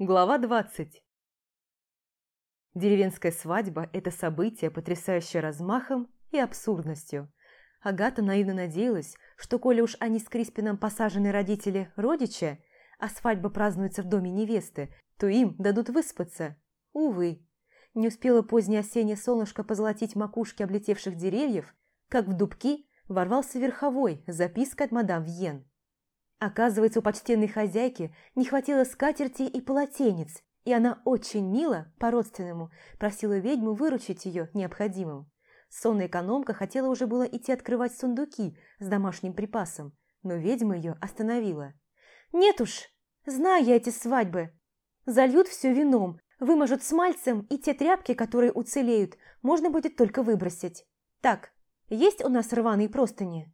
Глава 20 Деревенская свадьба – это событие, потрясающее размахом и абсурдностью. Агата наивно надеялась, что коли уж они с Криспином посажены родители родича, а свадьба празднуется в доме невесты, то им дадут выспаться. Увы, не успело позднее осеннее солнышко позолотить макушки облетевших деревьев, как в дубки ворвался верховой с запиской от мадам Вьен. Оказывается, у почтенной хозяйки не хватило скатерти и полотенец, и она очень мило, по-родственному, просила ведьму выручить ее необходимым. Сонная экономка хотела уже было идти открывать сундуки с домашним припасом, но ведьма ее остановила. «Нет уж, знаю я эти свадьбы. Зальют все вином, выможут смальцем, и те тряпки, которые уцелеют, можно будет только выбросить. Так, есть у нас рваные простыни?»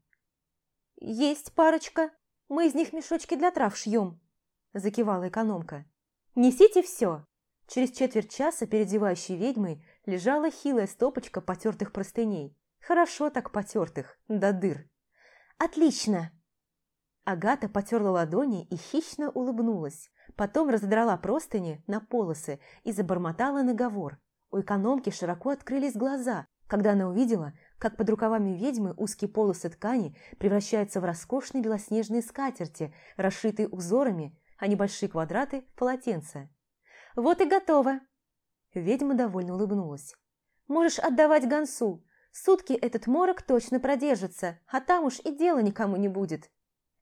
«Есть парочка», мы из них мешочки для трав шьем», – закивала экономка. «Несите все». Через четверть часа перед зевающей ведьмой лежала хилая стопочка потертых простыней. Хорошо так потертых, до дыр. «Отлично!» Агата потерла ладони и хищно улыбнулась. Потом разодрала простыни на полосы и забормотала наговор. У экономки широко открылись глаза, когда она увидела, как под рукавами ведьмы узкие полосы ткани превращаются в роскошные белоснежные скатерти, расшитые узорами, а небольшие квадраты – полотенца. «Вот и готово!» Ведьма довольно улыбнулась. «Можешь отдавать гонсу. Сутки этот морок точно продержится, а там уж и дела никому не будет».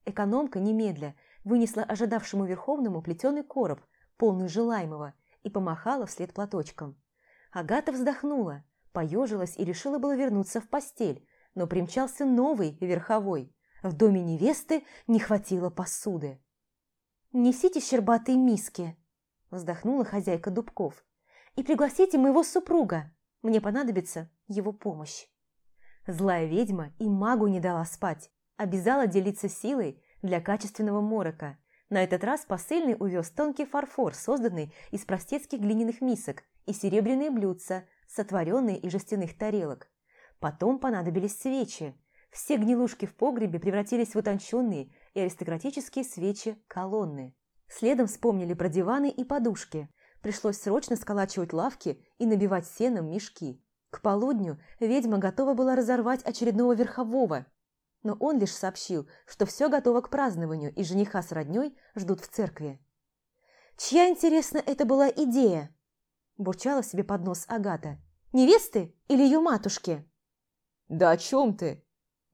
Экономка немедля вынесла ожидавшему Верховному плетеный короб, полный желаемого, и помахала вслед платочком. Агата вздохнула поежилась и решила было вернуться в постель, но примчался новый верховой. В доме невесты не хватило посуды. «Несите щербатые миски», – вздохнула хозяйка Дубков, – «и пригласите моего супруга. Мне понадобится его помощь». Злая ведьма и магу не дала спать, обязала делиться силой для качественного морока. На этот раз посыльный увез тонкий фарфор, созданный из простецких глиняных мисок, и серебряные блюдца – сотворенные из жестяных тарелок. Потом понадобились свечи. Все гнилушки в погребе превратились в утонченные и аристократические свечи-колонны. Следом вспомнили про диваны и подушки. Пришлось срочно сколачивать лавки и набивать сеном мешки. К полудню ведьма готова была разорвать очередного верхового, но он лишь сообщил, что все готово к празднованию, и жениха с родней ждут в церкви. Чья, интересно, это была идея? Бурчала себе под нос Агата. «Невесты или ее матушки?» «Да о чем ты?»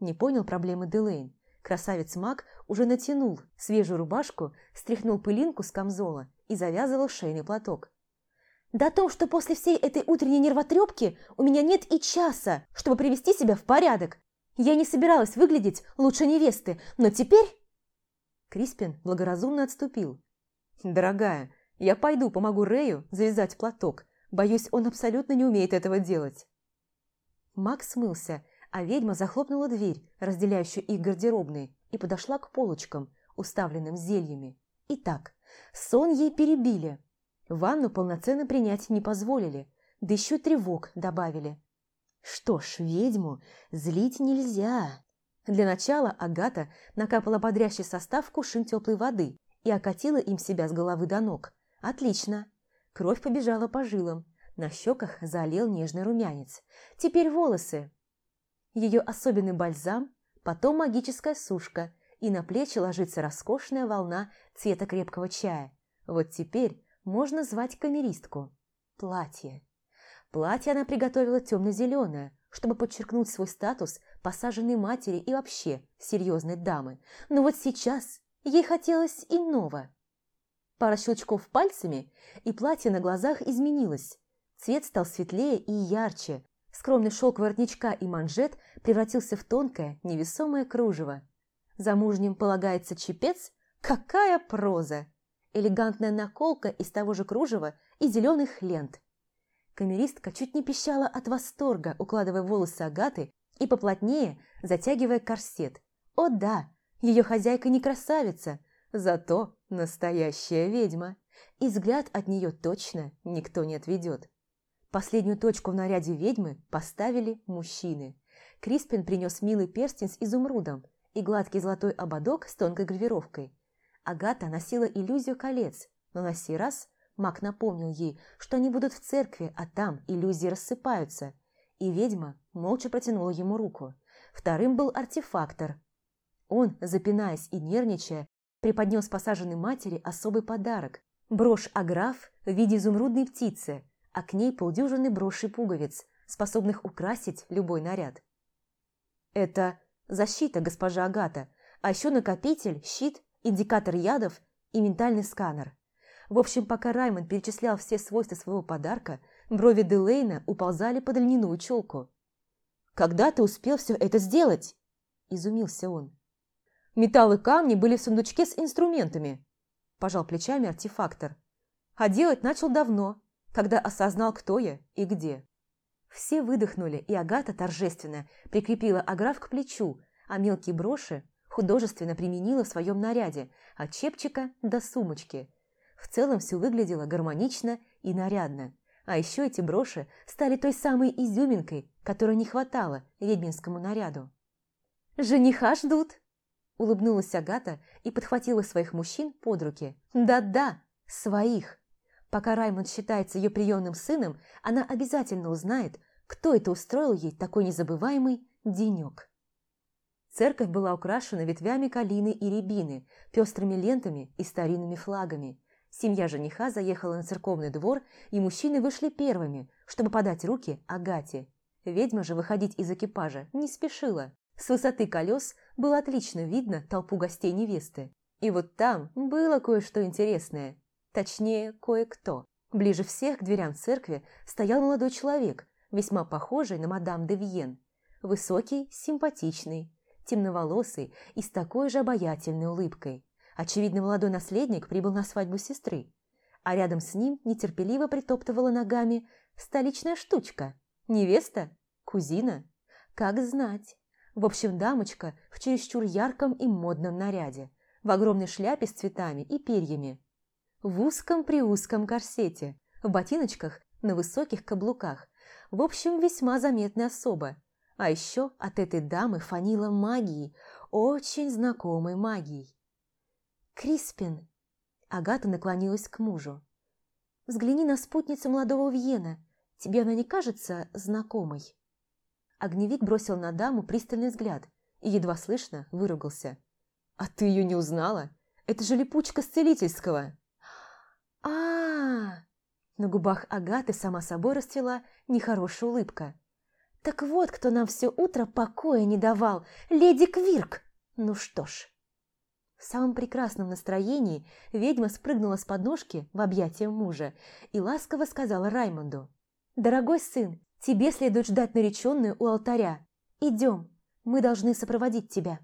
Не понял проблемы Делейн. Красавец Мак уже натянул свежую рубашку, стряхнул пылинку с камзола и завязывал шейный платок. «Да о том, что после всей этой утренней нервотрепки у меня нет и часа, чтобы привести себя в порядок. Я не собиралась выглядеть лучше невесты, но теперь...» Криспин благоразумно отступил. «Дорогая, я пойду помогу Рэю завязать платок. Боюсь, он абсолютно не умеет этого делать. Макс смылся, а ведьма захлопнула дверь, разделяющую их гардеробные, и подошла к полочкам, уставленным зельями. Итак, сон ей перебили. Ванну полноценно принять не позволили, да еще тревог добавили. Что ж, ведьму злить нельзя. Для начала Агата накапала бодрящий состав кувшин теплой воды и окатила им себя с головы до ног, Отлично. Кровь побежала по жилам. На щеках залил нежный румянец. Теперь волосы. Ее особенный бальзам, потом магическая сушка, и на плечи ложится роскошная волна цвета крепкого чая. Вот теперь можно звать камеристку. Платье. Платье она приготовила темно-зеленое, чтобы подчеркнуть свой статус посаженной матери и вообще серьезной дамы. Но вот сейчас ей хотелось иного. Пара щелчков пальцами, и платье на глазах изменилось. Цвет стал светлее и ярче. Скромный шелк воротничка и манжет превратился в тонкое, невесомое кружево. Замужним полагается чепец? Какая проза! Элегантная наколка из того же кружева и зеленых лент. Камеристка чуть не пищала от восторга, укладывая волосы Агаты и поплотнее затягивая корсет. О да, ее хозяйка не красавица, зато Настоящая ведьма. И взгляд от нее точно никто не отведет. Последнюю точку в наряде ведьмы поставили мужчины. Криспин принес милый перстень с изумрудом и гладкий золотой ободок с тонкой гравировкой. Агата носила иллюзию колец, но на сей раз Маг напомнил ей, что они будут в церкви, а там иллюзии рассыпаются, и ведьма молча протянула ему руку. Вторым был артефактор. Он, запинаясь и нервничая, преподнес посаженной матери особый подарок – брошь-аграф в виде изумрудной птицы, а к ней полдюжины брошей пуговиц, способных украсить любой наряд. Это защита, госпожа Агата, а еще накопитель, щит, индикатор ядов и ментальный сканер. В общем, пока Раймонд перечислял все свойства своего подарка, брови Делейна уползали под льняную челку. «Когда ты успел все это сделать?» – изумился он. «Металл и камни были в сундучке с инструментами», – пожал плечами артефактор. «А делать начал давно, когда осознал, кто я и где». Все выдохнули, и Агата торжественно прикрепила аграф к плечу, а мелкие броши художественно применила в своем наряде, от чепчика до сумочки. В целом все выглядело гармонично и нарядно. А еще эти броши стали той самой изюминкой, которой не хватало ведьминскому наряду. «Жениха ждут!» – улыбнулась Агата и подхватила своих мужчин под руки. «Да-да, своих!» Пока Раймонд считается ее приемным сыном, она обязательно узнает, кто это устроил ей такой незабываемый денек. Церковь была украшена ветвями калины и рябины, пестрыми лентами и старинными флагами. Семья жениха заехала на церковный двор, и мужчины вышли первыми, чтобы подать руки Агате. Ведьма же выходить из экипажа не спешила. С высоты колес было отлично видно толпу гостей невесты. И вот там было кое-что интересное. Точнее, кое-кто. Ближе всех к дверям церкви стоял молодой человек, весьма похожий на мадам де Вьен. Высокий, симпатичный, темноволосый и с такой же обаятельной улыбкой. Очевидно, молодой наследник прибыл на свадьбу сестры. А рядом с ним нетерпеливо притоптывала ногами столичная штучка. Невеста? Кузина? Как знать. В общем, дамочка в чересчур ярком и модном наряде, в огромной шляпе с цветами и перьями, в узком-приузком корсете, в ботиночках на высоких каблуках. В общем, весьма заметная особа. А еще от этой дамы фанила магией, очень знакомой магией. «Криспин!» Агата наклонилась к мужу. «Взгляни на спутницу молодого Вьена. Тебе она не кажется знакомой?» Огневик бросил на даму пристальный взгляд и едва слышно выругался. «А ты ее не узнала? Это же липучка с целительского!» а, -а, -а На губах Агаты сама собой расцвела нехорошая улыбка. «Так вот, кто нам все утро покоя не давал! Леди Квирк! Ну что ж...» В самом прекрасном настроении ведьма спрыгнула с подножки в объятия мужа и ласково сказала Раймонду. «Дорогой сын, тебе следует ждать нареченную у алтаря. Идем, мы должны сопроводить тебя».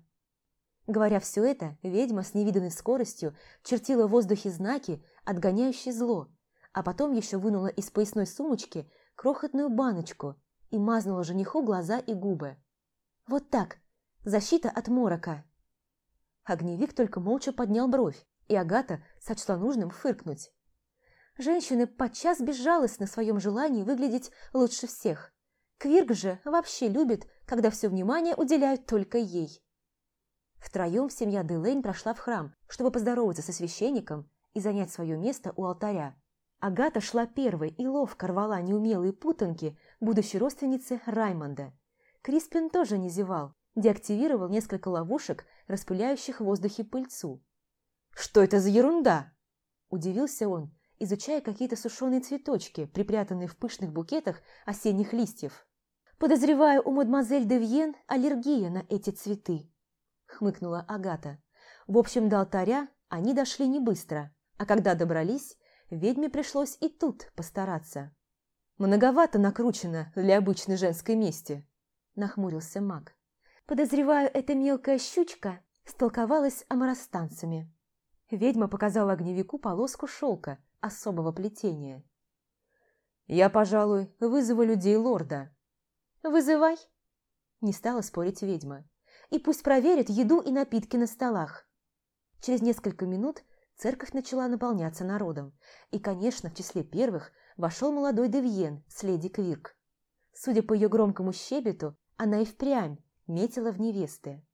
Говоря все это, ведьма с невиданной скоростью чертила в воздухе знаки, отгоняющие зло, а потом еще вынула из поясной сумочки крохотную баночку и мазнула жениху глаза и губы. «Вот так, защита от морока». Огневик только молча поднял бровь, и Агата сочла нужным фыркнуть. Женщины подчас безжалостны в своем желании выглядеть лучше всех. Квирк же вообще любит, когда все внимание уделяют только ей. Втроем семья Делейн прошла в храм, чтобы поздороваться со священником и занять свое место у алтаря. Агата шла первой и ловко рвала неумелые путанки будущей родственницы Раймонда. Криспин тоже не зевал, деактивировал несколько ловушек, распыляющих в воздухе пыльцу. «Что это за ерунда?» – удивился он, изучая какие-то сушеные цветочки, припрятанные в пышных букетах осенних листьев. «Подозреваю, у мадемуазель де Вьен аллергия на эти цветы», хмыкнула Агата. В общем, до алтаря они дошли не быстро, а когда добрались, ведьме пришлось и тут постараться. «Многовато накручено для обычной женской мести», – нахмурился маг. «Подозреваю, эта мелкая щучка столковалась амарастанцами». Ведьма показала огневику полоску шелка особого плетения. «Я, пожалуй, вызову людей лорда». «Вызывай», – не стала спорить ведьма и пусть проверят еду и напитки на столах. Через несколько минут церковь начала наполняться народом, и, конечно, в числе первых вошел молодой Девьен с леди Квирк. Судя по ее громкому щебету, она и впрямь метила в невесты.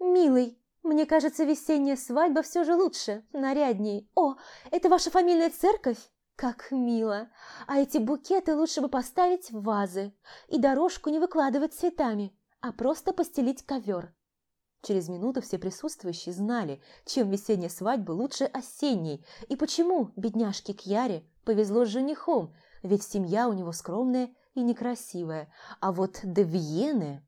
«Милый, Мне кажется, весенняя свадьба все же лучше, нарядней. О, это ваша фамильная церковь? Как мило! А эти букеты лучше бы поставить в вазы и дорожку не выкладывать цветами, а просто постелить ковер. Через минуту все присутствующие знали, чем весенняя свадьба лучше осенней, и почему бедняжке Кьяре повезло с женихом, ведь семья у него скромная и некрасивая, а вот Девьене...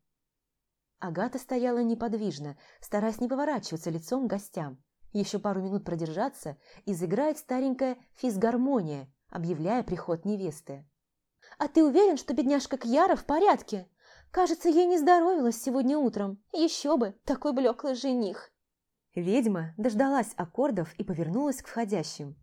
Агата стояла неподвижно, стараясь не поворачиваться лицом к гостям. Еще пару минут продержаться, и заиграет старенькая физгармония, объявляя приход невесты. «А ты уверен, что бедняжка Кьяра в порядке? Кажется, ей не здоровилось сегодня утром. Еще бы, такой блеклый жених!» Ведьма дождалась аккордов и повернулась к входящим.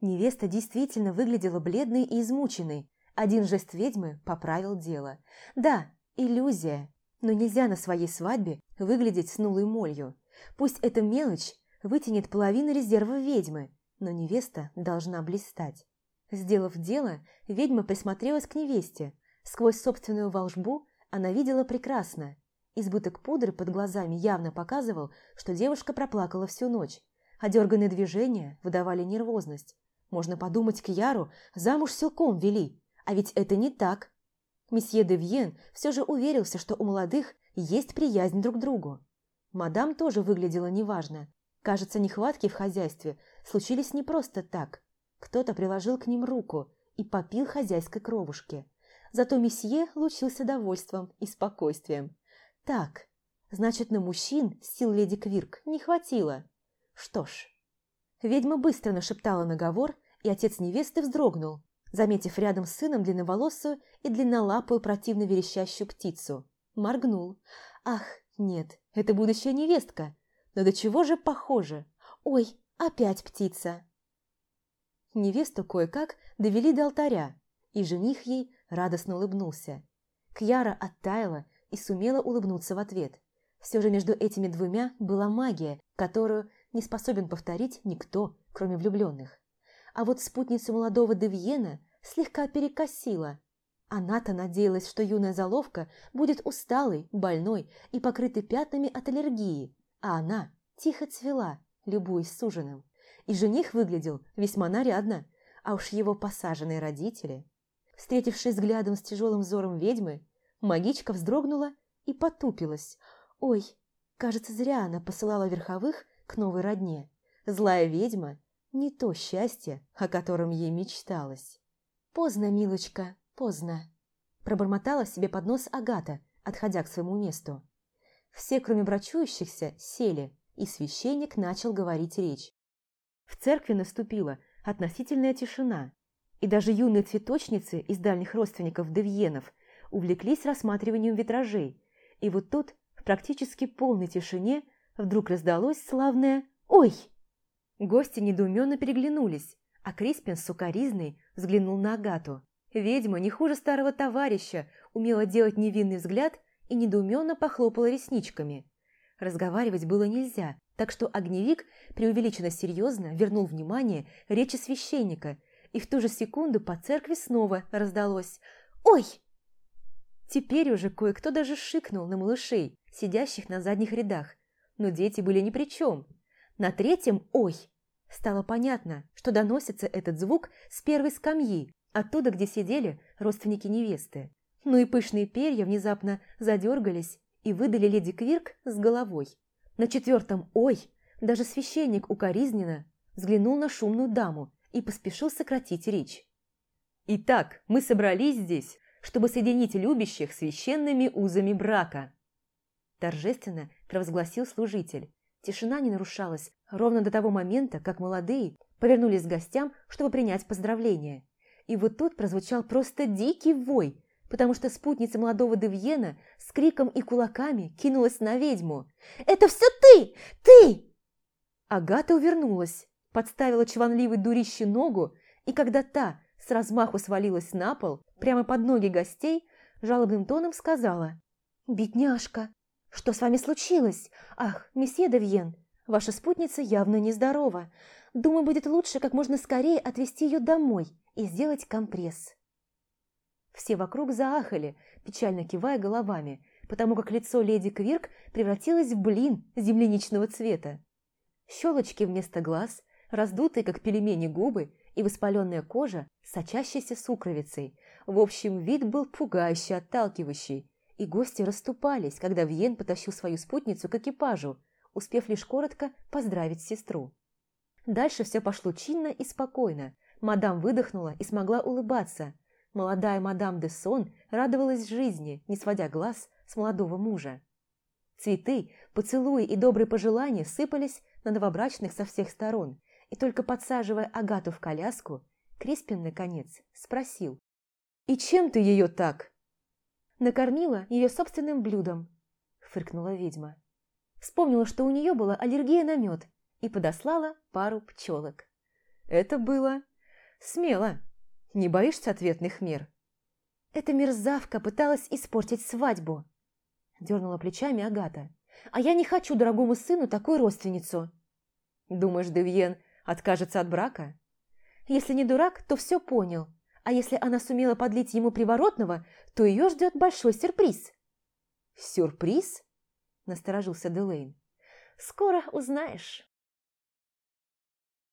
Невеста действительно выглядела бледной и измученной. Один жест ведьмы поправил дело. Да, иллюзия, но нельзя на своей свадьбе выглядеть снулой молью. Пусть эта мелочь вытянет половину резерва ведьмы, но невеста должна блистать. Сделав дело, ведьма присмотрелась к невесте. Сквозь собственную волжбу она видела прекрасно. Избыток пудры под глазами явно показывал, что девушка проплакала всю ночь, а дерганные движения выдавали нервозность. Можно подумать, Кьяру замуж силком вели, а ведь это не так. Месье де Вьен все же уверился, что у молодых есть приязнь друг к другу. Мадам тоже выглядела неважно. Кажется, нехватки в хозяйстве случились не просто так. Кто-то приложил к ним руку и попил хозяйской кровушки. Зато месье лучился довольством и спокойствием. Так, значит, на мужчин сил леди Квирк не хватило. Что ж. Ведьма быстро нашептала наговор, и отец невесты вздрогнул, заметив рядом с сыном длинноволосую и длиннолапую противно верещащую птицу. Моргнул. «Ах, нет, это будущая невестка! Но до чего же похоже? Ой, опять птица!» Невесту кое-как довели до алтаря, и жених ей радостно улыбнулся. Кьяра оттаяла и сумела улыбнуться в ответ. Все же между этими двумя была магия, которую не способен повторить никто, кроме влюбленных. А вот спутницу молодого Девьена слегка перекосила. Она-то надеялась, что юная заловка будет усталой, больной и покрытой пятнами от аллергии, а она тихо цвела, любуясь с ужином. И жених выглядел весьма нарядно, а уж его посаженные родители. Встретившись взглядом с тяжелым взором ведьмы, магичка вздрогнула и потупилась. Ой, кажется, зря она посылала верховых к новой родне. Злая ведьма не то счастье, о котором ей мечталось. «Поздно, милочка, поздно», – пробормотала себе под нос Агата, отходя к своему месту. Все, кроме брачующихся, сели, и священник начал говорить речь. В церкви наступила относительная тишина, и даже юные цветочницы из дальних родственников Девьенов увлеклись рассматриванием витражей, и вот тут, в практически полной тишине, вдруг раздалось славное «Ой!». Гости недоуменно переглянулись, а Криспин сукоризный взглянул на Агату. Ведьма, не хуже старого товарища, умела делать невинный взгляд и недоуменно похлопала ресничками. Разговаривать было нельзя, так что огневик преувеличенно серьезно вернул внимание речи священника, и в ту же секунду по церкви снова раздалось «Ой!». Теперь уже кое-кто даже шикнул на малышей, сидящих на задних рядах, но дети были ни при чем. На третьем «Ой!» стало понятно, что доносится этот звук с первой скамьи, оттуда, где сидели родственники невесты. Ну и пышные перья внезапно задергались и выдали леди Квирк с головой. На четвертом «Ой!» даже священник укоризненно взглянул на шумную даму и поспешил сократить речь. «Итак, мы собрались здесь, чтобы соединить любящих священными узами брака», торжественно провозгласил служитель. Тишина не нарушалась ровно до того момента, как молодые повернулись к гостям, чтобы принять поздравления. И вот тут прозвучал просто дикий вой, потому что спутница молодого Девьена с криком и кулаками кинулась на ведьму. «Это все ты! Ты!» Агата увернулась, подставила чванливой дурище ногу, и когда та с размаху свалилась на пол, прямо под ноги гостей, жалобным тоном сказала «Бедняжка, что с вами случилось? Ах, месье Девьен, ваша спутница явно нездорова. Думаю, будет лучше как можно скорее отвезти ее домой и сделать компресс». Все вокруг заахали, печально кивая головами, потому как лицо леди Квирк превратилось в блин земляничного цвета. Щелочки вместо глаз, раздутые, как пельмени, губы и воспаленная кожа, сочащаяся сукровицей. В общем, вид был пугающе отталкивающий, и гости расступались, когда Вьен потащил свою спутницу к экипажу, успев лишь коротко поздравить сестру. Дальше все пошло чинно и спокойно. Мадам выдохнула и смогла улыбаться. Молодая мадам де Сон радовалась жизни, не сводя глаз с молодого мужа. Цветы, поцелуи и добрые пожелания сыпались на новобрачных со всех сторон, и только подсаживая Агату в коляску, Криспин, наконец, спросил. «И чем ты ее так?» «Накормила ее собственным блюдом», – фыркнула ведьма. Вспомнила, что у нее была аллергия на мед, и подослала пару пчелок. Это было смело. Не боишься ответных мер? Эта мерзавка пыталась испортить свадьбу. Дернула плечами Агата. А я не хочу дорогому сыну такую родственницу. Думаешь, Девьен откажется от брака? Если не дурак, то все понял. А если она сумела подлить ему приворотного, то ее ждет большой сюрприз. «Сюрприз?» – насторожился Делейн. «Скоро узнаешь».